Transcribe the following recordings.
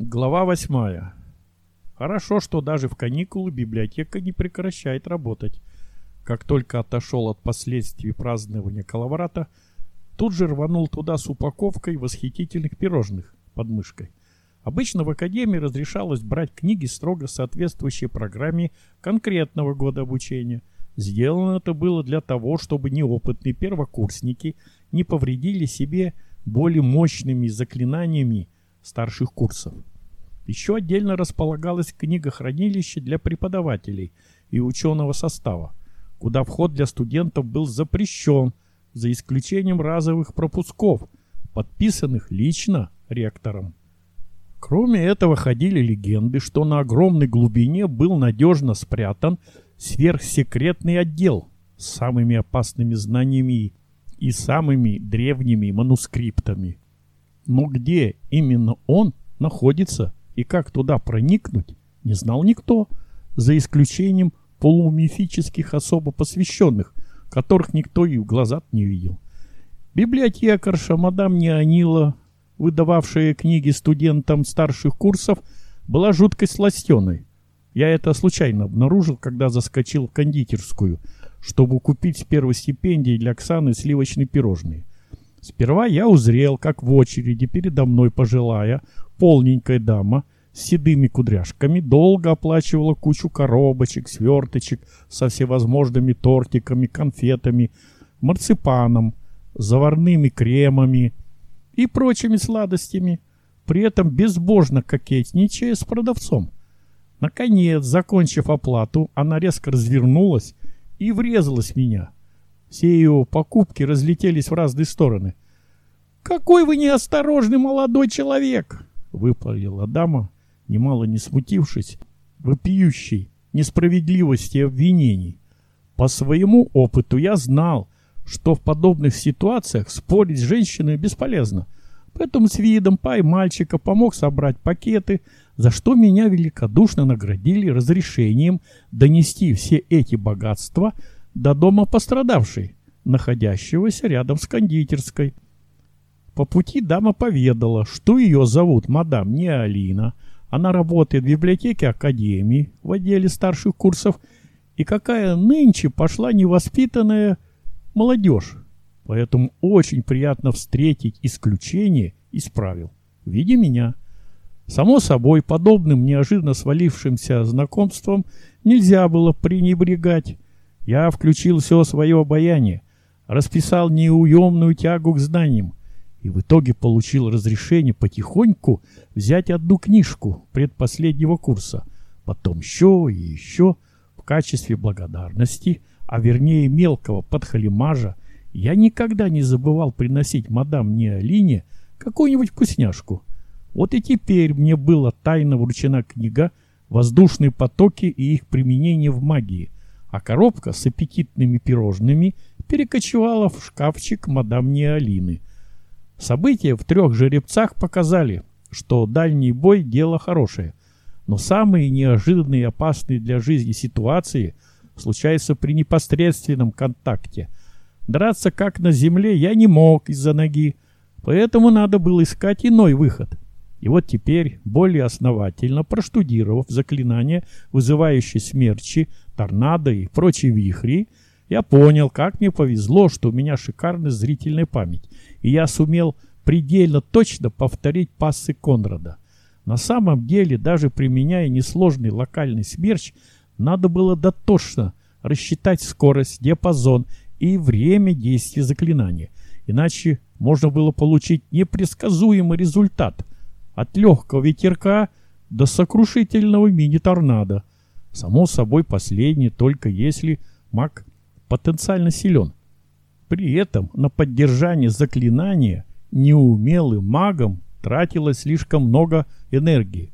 Глава восьмая. Хорошо, что даже в каникулы библиотека не прекращает работать. Как только отошел от последствий празднования коловрата, тут же рванул туда с упаковкой восхитительных пирожных под мышкой. Обычно в академии разрешалось брать книги, строго соответствующие программе конкретного года обучения. Сделано это было для того, чтобы неопытные первокурсники не повредили себе более мощными заклинаниями старших курсов. Еще отдельно располагалось книгохранилище для преподавателей и ученого состава, куда вход для студентов был запрещен, за исключением разовых пропусков, подписанных лично ректором. Кроме этого ходили легенды, что на огромной глубине был надежно спрятан сверхсекретный отдел с самыми опасными знаниями и самыми древними манускриптами. Но где именно он находится и как туда проникнуть, не знал никто, за исключением полумифических особо посвященных, которых никто и в глаза не видел. Библиотекарша мадам Неонила, выдававшая книги студентам старших курсов, была жуткой сластеной. Я это случайно обнаружил, когда заскочил в кондитерскую, чтобы купить с первой стипендии для Оксаны сливочные пирожные. Сперва я узрел, как в очереди передо мной пожилая, полненькая дама седыми кудряшками долго оплачивала кучу коробочек, сверточек со всевозможными тортиками, конфетами, марципаном, заварными кремами и прочими сладостями, при этом безбожно кокетничая с продавцом. Наконец, закончив оплату, она резко развернулась и врезалась в меня. Все ее покупки разлетелись в разные стороны. «Какой вы неосторожный молодой человек!» — выпалила дама, немало не смутившись, вопиющей несправедливости обвинений. По своему опыту я знал, что в подобных ситуациях спорить с женщиной бесполезно. Поэтому с видом пай мальчика помог собрать пакеты, за что меня великодушно наградили разрешением донести все эти богатства до дома пострадавшей, находящегося рядом с кондитерской. По пути дама поведала, что ее зовут мадам не Алина, она работает в библиотеке Академии в отделе старших курсов, и какая нынче пошла невоспитанная молодежь. Поэтому очень приятно встретить исключение из правил. В виде меня – Само собой, подобным неожиданно свалившимся знакомством нельзя было пренебрегать. Я включил все свое обаяние, расписал неуемную тягу к знаниям и в итоге получил разрешение потихоньку взять одну книжку предпоследнего курса, потом еще и еще в качестве благодарности, а вернее мелкого подхалимажа, я никогда не забывал приносить мадам Неолине какую-нибудь вкусняшку – вот и теперь мне была тайно вручена книга «Воздушные потоки и их применение в магии», а коробка с аппетитными пирожными перекочевала в шкафчик мадам Неолины. События в трех жеребцах показали, что дальний бой – дело хорошее, но самые неожиданные и опасные для жизни ситуации случаются при непосредственном контакте. Драться как на земле я не мог из-за ноги, поэтому надо было искать иной выход – и вот теперь, более основательно проштудировав заклинания, вызывающие смерчи, торнадо и прочие вихри, я понял, как мне повезло, что у меня шикарная зрительная память, и я сумел предельно точно повторить пассы Конрада. На самом деле, даже применяя несложный локальный смерч, надо было дотошно рассчитать скорость, диапазон и время действия заклинания. Иначе можно было получить непредсказуемый результат – от легкого ветерка до сокрушительного мини-торнадо. Само собой, последний только если маг потенциально силен. При этом на поддержание заклинания неумелым магом тратилось слишком много энергии.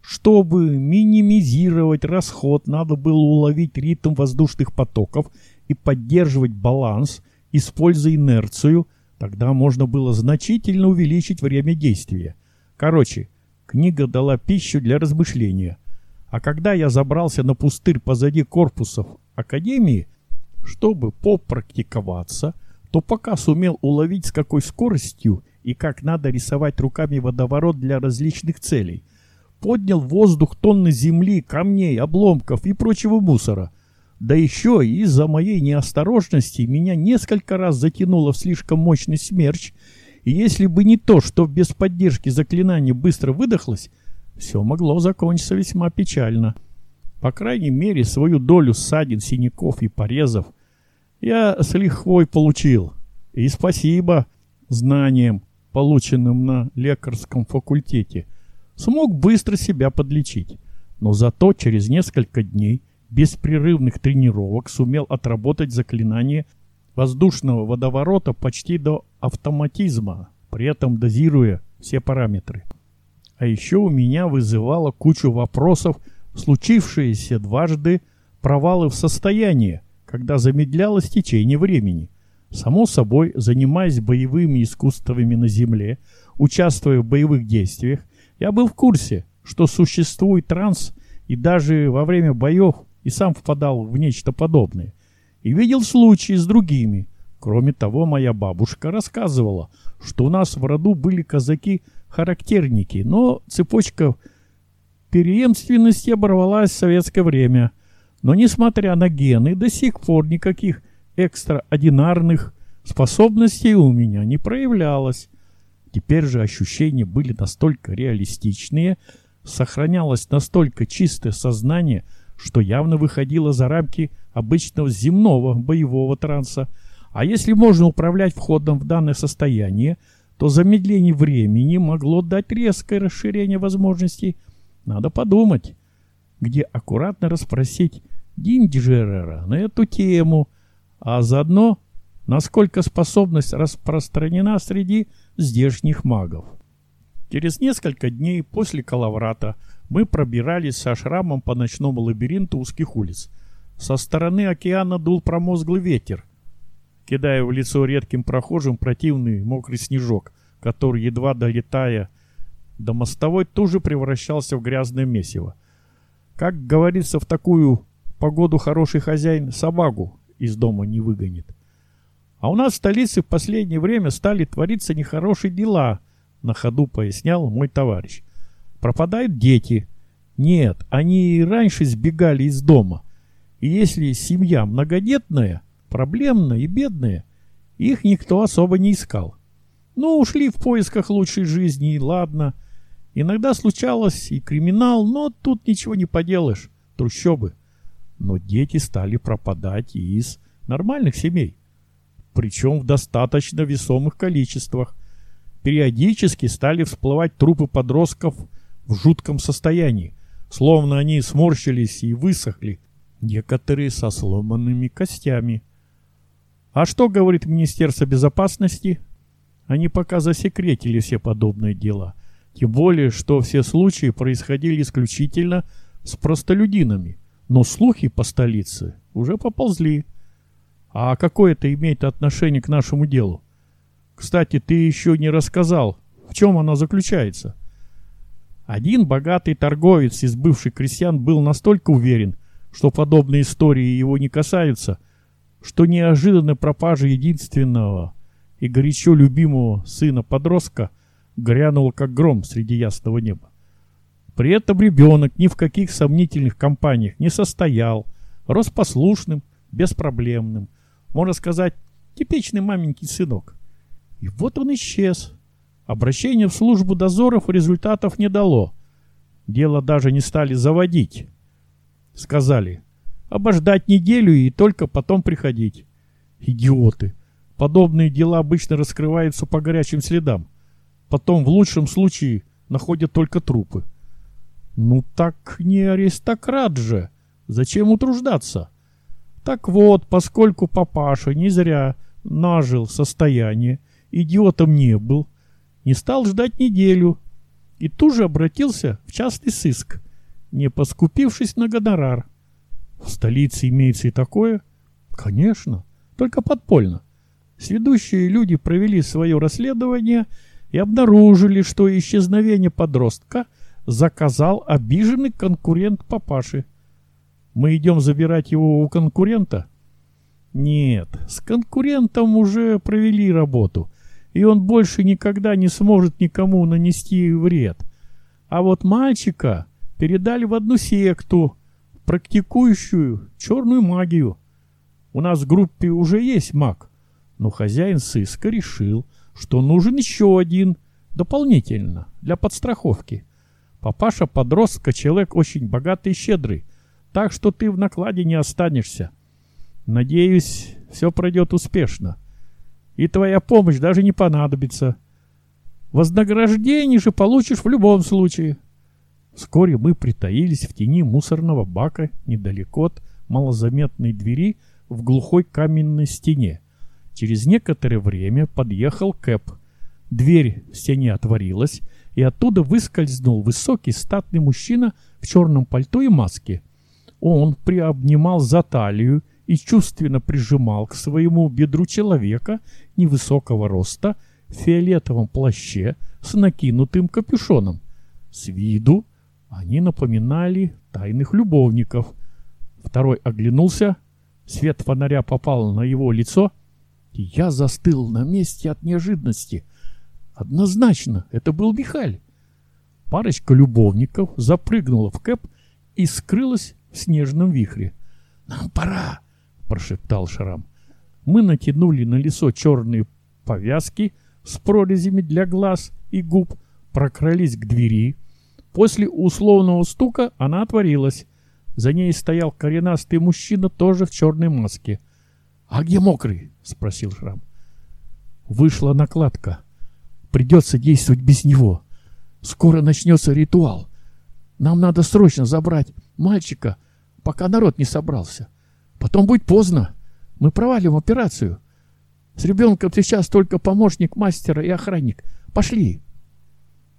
Чтобы минимизировать расход, надо было уловить ритм воздушных потоков и поддерживать баланс, используя инерцию, тогда можно было значительно увеличить время действия – Короче, книга дала пищу для размышления. А когда я забрался на пустырь позади корпусов Академии, чтобы попрактиковаться, то пока сумел уловить с какой скоростью и как надо рисовать руками водоворот для различных целей. поднял в воздух тонны земли, камней, обломков и прочего мусора. Да еще из-за моей неосторожности меня несколько раз затянуло в слишком мощный смерч, и если бы не то, что без поддержки заклинание быстро выдохлось, все могло закончиться весьма печально. По крайней мере, свою долю ссадин, синяков и порезов я с лихвой получил. И спасибо знаниям, полученным на лекарском факультете, смог быстро себя подлечить. Но зато через несколько дней беспрерывных тренировок сумел отработать заклинание воздушного водоворота почти до автоматизма, при этом дозируя все параметры. А еще у меня вызывало кучу вопросов случившиеся дважды провалы в состоянии, когда замедлялось течение времени. Само собой, занимаясь боевыми искусствами на Земле, участвуя в боевых действиях, я был в курсе, что существует транс, и даже во время боев и сам впадал в нечто подобное. И видел случаи с другими. Кроме того, моя бабушка рассказывала, что у нас в роду были казаки-характерники, но цепочка преемственности оборвалась в советское время. Но, несмотря на гены, до сих пор никаких экстраординарных способностей у меня не проявлялось. Теперь же ощущения были настолько реалистичные, сохранялось настолько чистое сознание, что явно выходило за рамки обычного земного боевого транса. А если можно управлять входом в данное состояние, то замедление времени могло дать резкое расширение возможностей. Надо подумать, где аккуратно расспросить Диндижерера на эту тему, а заодно насколько способность распространена среди здешних магов. Через несколько дней после Калаврата мы пробирались со шрамом по ночному лабиринту узких улиц. Со стороны океана дул промозглый ветер, кидая в лицо редким прохожим противный мокрый снежок, который, едва долетая до мостовой, тоже превращался в грязное месиво. Как говорится, в такую погоду хороший хозяин собаку из дома не выгонит. А у нас в столице в последнее время стали твориться нехорошие дела, на ходу пояснял мой товарищ. Пропадают дети. Нет, они и раньше сбегали из дома. И если семья многодетная, проблемная и бедная, их никто особо не искал. Ну, ушли в поисках лучшей жизни, и ладно. Иногда случалось и криминал, но тут ничего не поделаешь. Трущобы. Но дети стали пропадать и из нормальных семей причем в достаточно весомых количествах. Периодически стали всплывать трупы подростков в жутком состоянии, словно они сморщились и высохли, некоторые со сломанными костями. А что говорит Министерство безопасности? Они пока засекретили все подобные дела. Тем более, что все случаи происходили исключительно с простолюдинами. Но слухи по столице уже поползли. А какое это имеет отношение к нашему делу? Кстати, ты еще не рассказал, в чем она заключается. Один богатый торговец из бывших крестьян был настолько уверен, что подобные истории его не касаются, что неожиданная пропажа единственного и горячо любимого сына-подростка грянула как гром среди ясного неба. При этом ребенок ни в каких сомнительных компаниях не состоял, рос послушным, беспроблемным, можно сказать, типичный маменький сынок. И вот он исчез. Обращение в службу дозоров результатов не дало. Дело даже не стали заводить. Сказали, обождать неделю и только потом приходить. Идиоты. Подобные дела обычно раскрываются по горячим следам. Потом в лучшем случае находят только трупы. Ну так не аристократ же. Зачем утруждаться? Так вот, поскольку папаша не зря нажил состояние, идиотом не был, не стал ждать неделю и тут же обратился в частный сыск, не поскупившись на гонорар. В столице имеется и такое? Конечно, только подпольно. Сведущие люди провели свое расследование и обнаружили, что исчезновение подростка заказал обиженный конкурент папаши. Мы идем забирать его у конкурента? Нет, с конкурентом уже провели работу, и он больше никогда не сможет никому нанести вред. А вот мальчика передали в одну секту, практикующую черную магию. У нас в группе уже есть маг, но хозяин сыска решил, что нужен еще один, дополнительно, для подстраховки. Папаша подростка человек очень богатый и щедрый, так что ты в накладе не останешься. Надеюсь, все пройдет успешно. И твоя помощь даже не понадобится. Вознаграждение же получишь в любом случае. Вскоре мы притаились в тени мусорного бака недалеко от малозаметной двери в глухой каменной стене. Через некоторое время подъехал Кэп. Дверь в стене отворилась, и оттуда выскользнул высокий статный мужчина в черном пальто и маске. Он приобнимал за талию и чувственно прижимал к своему бедру человека невысокого роста в фиолетовом плаще с накинутым капюшоном. С виду они напоминали тайных любовников. Второй оглянулся, свет фонаря попал на его лицо, я застыл на месте от неожиданности. Однозначно, это был Михаль. Парочка любовников запрыгнула в кэп и скрылась в снежном вихре. «Нам пора!» — прошептал Шрам. Мы натянули на лицо черные повязки с прорезями для глаз и губ, прокрались к двери. После условного стука она отворилась. За ней стоял коренастый мужчина, тоже в черной маске. «А где мокрый?» — спросил Шрам. Вышла накладка. Придется действовать без него. Скоро начнется ритуал. Нам надо срочно забрать мальчика, пока народ не собрался. Потом будет поздно. Мы провалим операцию. С ребенком сейчас только помощник мастера и охранник. Пошли.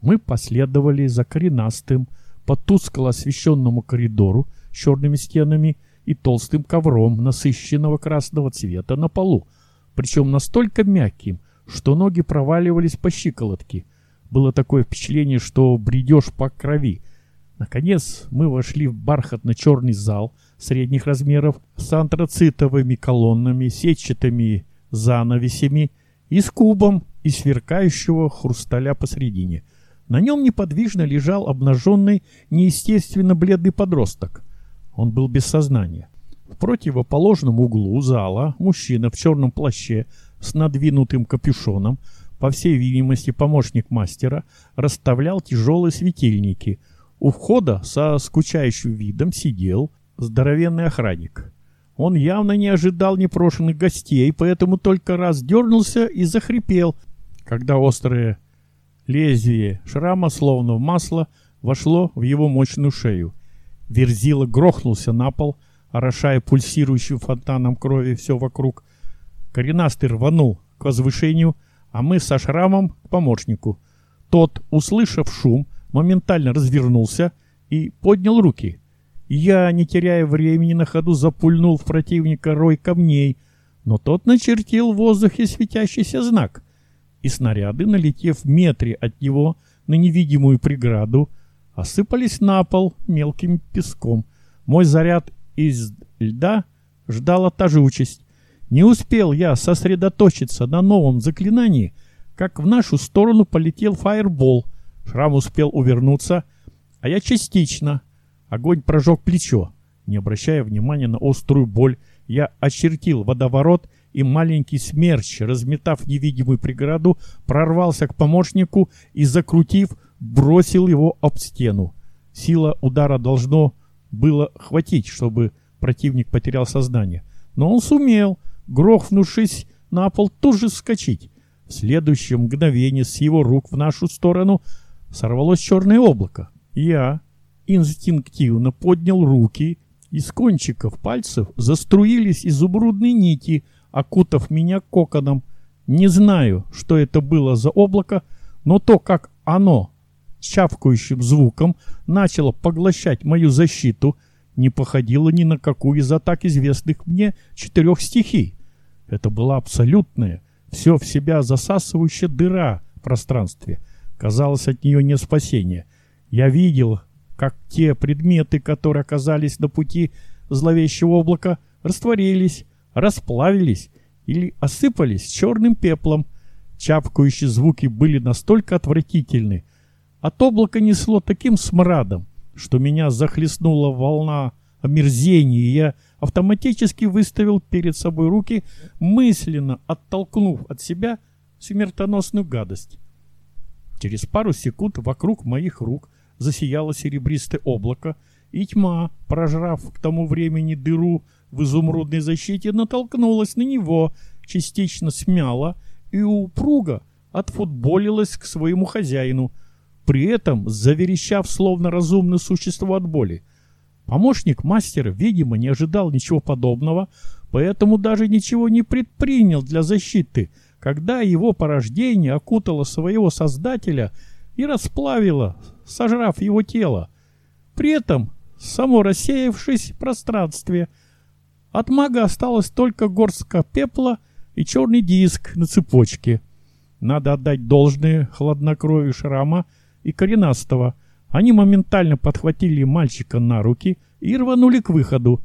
Мы последовали за коренастым по тускло освещенному коридору с черными стенами и толстым ковром насыщенного красного цвета на полу, причем настолько мягким, что ноги проваливались по щиколотке. Было такое впечатление, что бредешь по крови. Наконец мы вошли в бархатно-черный зал средних размеров с антрацитовыми колоннами, сетчатыми занавесями и с кубом из сверкающего хрусталя посредине. На нем неподвижно лежал обнаженный, неестественно бледный подросток. Он был без сознания. В противоположном углу зала мужчина в черном плаще с надвинутым капюшоном, по всей видимости помощник мастера, расставлял тяжелые светильники. У входа со скучающим видом сидел здоровенный охранник. Он явно не ожидал непрошенных гостей, поэтому только раз дернулся и захрипел, когда острое лезвие шрама, словно в масло, вошло в его мощную шею. Верзила грохнулся на пол, орошая пульсирующим фонтаном крови все вокруг. Коренастый рванул к возвышению, а мы со шрамом к помощнику. Тот, услышав шум, моментально развернулся и поднял руки. Я, не теряя времени, на ходу запульнул в противника рой камней, но тот начертил в воздухе светящийся знак, и снаряды, налетев в метре от него на невидимую преграду, осыпались на пол мелким песком. Мой заряд из льда ждала та же участь. Не успел я сосредоточиться на новом заклинании, как в нашу сторону полетел фаербол. Шрам успел увернуться, а я частично — Огонь прожег плечо. Не обращая внимания на острую боль, я очертил водоворот, и маленький смерч, разметав невидимую преграду, прорвался к помощнику и, закрутив, бросил его об стену. Сила удара должно было хватить, чтобы противник потерял сознание. Но он сумел, грохнувшись на пол, тут же вскочить. В следующее мгновение с его рук в нашу сторону сорвалось черное облако. Я, инстинктивно поднял руки, из кончиков пальцев заструились изумрудные нити, окутав меня коконом. Не знаю, что это было за облако, но то, как оно чавкающим звуком начало поглощать мою защиту, не походило ни на какую из атак известных мне четырех стихий. Это была абсолютная, все в себя засасывающая дыра в пространстве. Казалось, от нее не спасения. Я видел, как те предметы, которые оказались на пути зловещего облака, растворились, расплавились или осыпались черным пеплом. Чапкающие звуки были настолько отвратительны, От облака несло таким смрадом, что меня захлестнула волна омерзения, и я автоматически выставил перед собой руки, мысленно оттолкнув от себя смертоносную гадость. Через пару секунд вокруг моих рук засияло серебристое облако, и тьма, прожрав к тому времени дыру в изумрудной защите, натолкнулась на него, частично смяла и упруго отфутболилась к своему хозяину, при этом заверещав словно разумное существо от боли. Помощник мастера, видимо, не ожидал ничего подобного, поэтому даже ничего не предпринял для защиты, когда его порождение окутало своего создателя и расплавило, сожрав его тело. При этом, само рассеявшись в пространстве, от мага осталось только горстка пепла и черный диск на цепочке. Надо отдать должное хладнокровию шрама и коренастого. Они моментально подхватили мальчика на руки и рванули к выходу.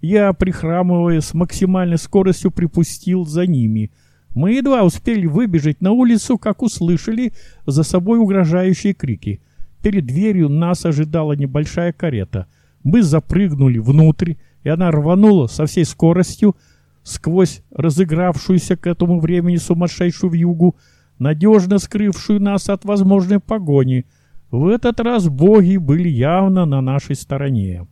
Я, прихрамывая, с максимальной скоростью припустил за ними. Мы едва успели выбежать на улицу, как услышали за собой угрожающие крики. Перед дверью нас ожидала небольшая карета. Мы запрыгнули внутрь, и она рванула со всей скоростью сквозь разыгравшуюся к этому времени сумасшедшую вьюгу, надежно скрывшую нас от возможной погони. В этот раз боги были явно на нашей стороне.